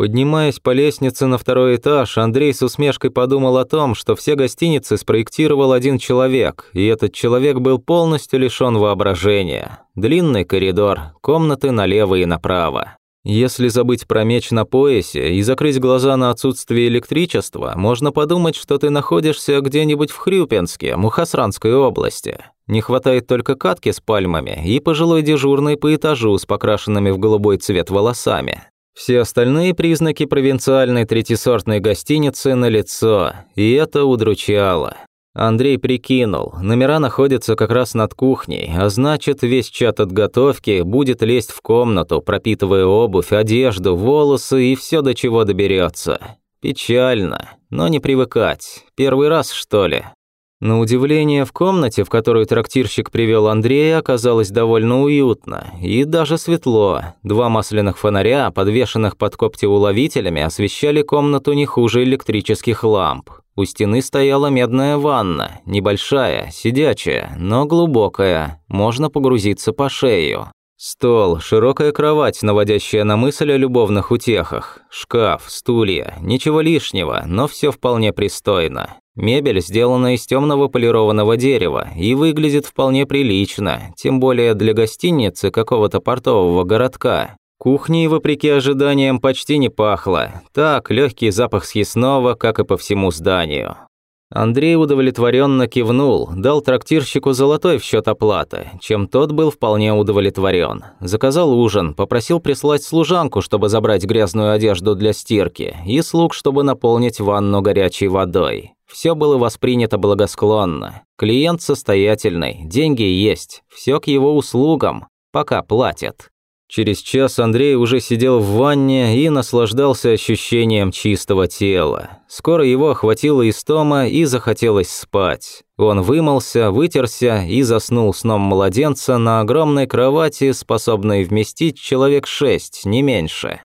Поднимаясь по лестнице на второй этаж, Андрей с усмешкой подумал о том, что все гостиницы спроектировал один человек, и этот человек был полностью лишён воображения. Длинный коридор, комнаты налево и направо. Если забыть про меч на поясе и закрыть глаза на отсутствие электричества, можно подумать, что ты находишься где-нибудь в Хрюпинске, Мухасранской области. Не хватает только катки с пальмами и пожилой дежурной по этажу с покрашенными в голубой цвет волосами. Все остальные признаки провинциальной третисортной гостиницы налицо, и это удручало. Андрей прикинул, номера находятся как раз над кухней, а значит, весь чат отготовки будет лезть в комнату, пропитывая обувь, одежду, волосы и все до чего доберется. Печально, но не привыкать. Первый раз, что ли? На удивление, в комнате, в которую трактирщик привел Андрея, оказалось довольно уютно и даже светло. Два масляных фонаря, подвешенных под коптеуловителями, освещали комнату не хуже электрических ламп. У стены стояла медная ванна, небольшая, сидячая, но глубокая, можно погрузиться по шею. Стол, широкая кровать, наводящая на мысль о любовных утехах, шкаф, стулья, ничего лишнего, но все вполне пристойно. Мебель сделана из темного полированного дерева и выглядит вполне прилично, тем более для гостиницы какого-то портового городка. Кухней, вопреки ожиданиям, почти не пахло. Так, легкий запах съестного, как и по всему зданию. Андрей удовлетворенно кивнул, дал трактирщику золотой в счет оплаты, чем тот был вполне удовлетворен. Заказал ужин, попросил прислать служанку, чтобы забрать грязную одежду для стирки, и слуг, чтобы наполнить ванну горячей водой. Все было воспринято благосклонно. Клиент состоятельный, деньги есть, все к его услугам, пока платят. Через час Андрей уже сидел в ванне и наслаждался ощущением чистого тела. Скоро его охватила истома и захотелось спать. Он вымылся, вытерся и заснул сном младенца на огромной кровати, способной вместить человек шесть, не меньше.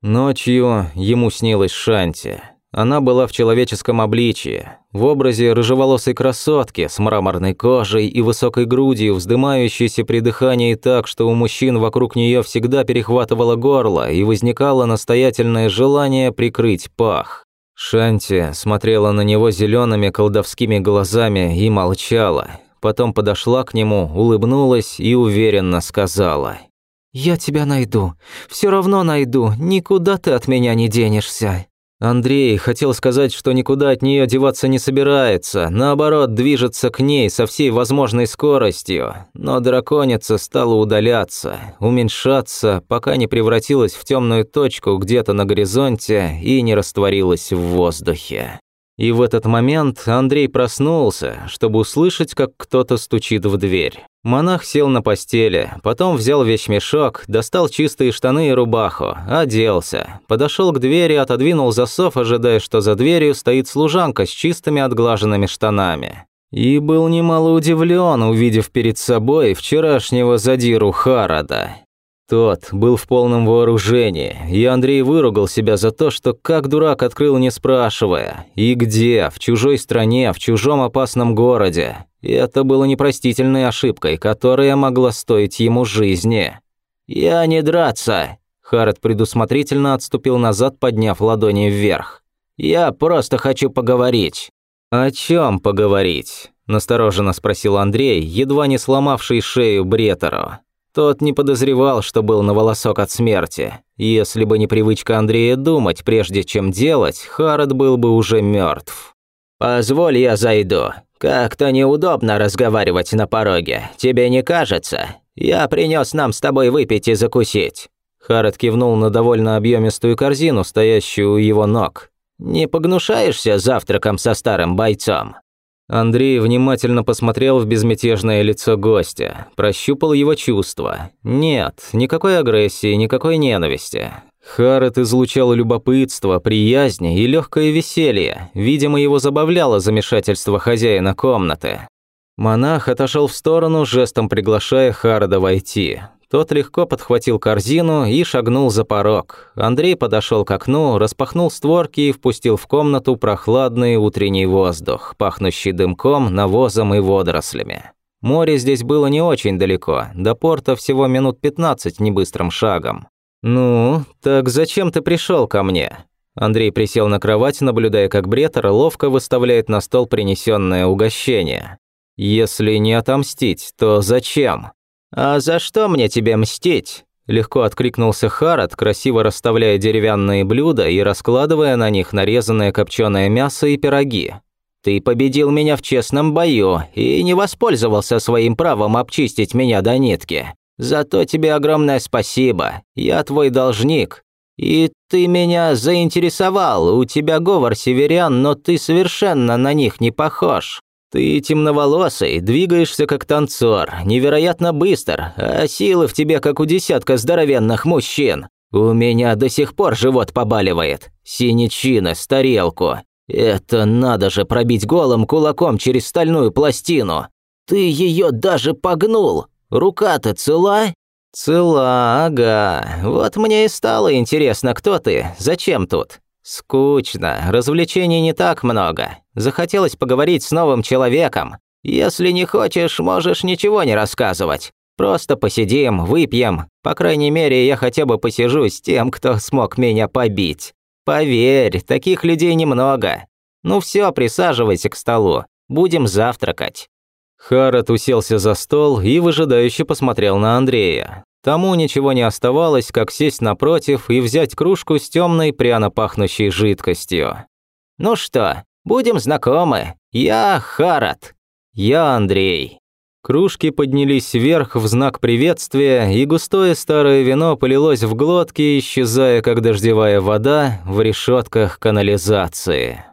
Ночью ему снилась Шанти. Она была в человеческом обличии, в образе рыжеволосой красотки с мраморной кожей и высокой грудью, вздымающейся при дыхании так, что у мужчин вокруг нее всегда перехватывало горло и возникало настоятельное желание прикрыть пах. Шанти смотрела на него зелеными колдовскими глазами и молчала. Потом подошла к нему, улыбнулась и уверенно сказала. «Я тебя найду. Все равно найду. Никуда ты от меня не денешься». Андрей хотел сказать, что никуда от нее деваться не собирается, наоборот, движется к ней со всей возможной скоростью. Но драконица стала удаляться, уменьшаться, пока не превратилась в темную точку где-то на горизонте и не растворилась в воздухе. И в этот момент Андрей проснулся, чтобы услышать, как кто-то стучит в дверь. Монах сел на постели, потом взял вещмешок, достал чистые штаны и рубаху, оделся, подошел к двери, отодвинул засов, ожидая, что за дверью стоит служанка с чистыми отглаженными штанами. И был немало удивлен, увидев перед собой вчерашнего задиру Харада. Тот был в полном вооружении, и Андрей выругал себя за то, что как дурак открыл не спрашивая. И где? В чужой стране, в чужом опасном городе. И это было непростительной ошибкой, которая могла стоить ему жизни. «Я не драться!» Харрет предусмотрительно отступил назад, подняв ладони вверх. «Я просто хочу поговорить». «О чем поговорить?» – настороженно спросил Андрей, едва не сломавший шею Бретеру. Тот не подозревал, что был на волосок от смерти. Если бы не привычка Андрея думать, прежде чем делать, Харрод был бы уже мертв. «Позволь, я зайду. Как-то неудобно разговаривать на пороге. Тебе не кажется? Я принес нам с тобой выпить и закусить». Харрод кивнул на довольно объемистую корзину, стоящую у его ног. «Не погнушаешься завтраком со старым бойцом?» Андрей внимательно посмотрел в безмятежное лицо гостя, прощупал его чувства. Нет, никакой агрессии, никакой ненависти. Харрет излучал любопытство, приязнь и легкое веселье. Видимо, его забавляло замешательство хозяина комнаты. Монах отошел в сторону, жестом приглашая Харда войти. Тот легко подхватил корзину и шагнул за порог. Андрей подошел к окну, распахнул створки и впустил в комнату прохладный утренний воздух, пахнущий дымком, навозом и водорослями. Море здесь было не очень далеко, до порта всего минут 15 небыстрым шагом. «Ну, так зачем ты пришел ко мне?» Андрей присел на кровать, наблюдая, как Бретер ловко выставляет на стол принесенное угощение. «Если не отомстить, то зачем?» «А за что мне тебе мстить?» Легко откликнулся Харат, красиво расставляя деревянные блюда и раскладывая на них нарезанное копченое мясо и пироги. «Ты победил меня в честном бою и не воспользовался своим правом обчистить меня до нитки. Зато тебе огромное спасибо, я твой должник. И ты меня заинтересовал, у тебя говор северян, но ты совершенно на них не похож. Ты темноволосый, двигаешься как танцор, невероятно быстр, а силы в тебе как у десятка здоровенных мужчин. У меня до сих пор живот побаливает. Синячина с тарелку. Это надо же пробить голым кулаком через стальную пластину. Ты ее даже погнул. Рука-то цела? Цела, ага. Вот мне и стало интересно, кто ты, зачем тут? Скучно, развлечений не так много. Захотелось поговорить с новым человеком. Если не хочешь, можешь ничего не рассказывать. Просто посидим, выпьем. По крайней мере, я хотя бы посижу с тем, кто смог меня побить. Поверь, таких людей немного. Ну все, присаживайся к столу. Будем завтракать. Харат уселся за стол и выжидающе посмотрел на Андрея. Тому ничего не оставалось, как сесть напротив и взять кружку с темной пряно пахнущей жидкостью. «Ну что, будем знакомы. Я Харат. Я Андрей». Кружки поднялись вверх в знак приветствия, и густое старое вино полилось в глотки, исчезая, как дождевая вода, в решетках канализации.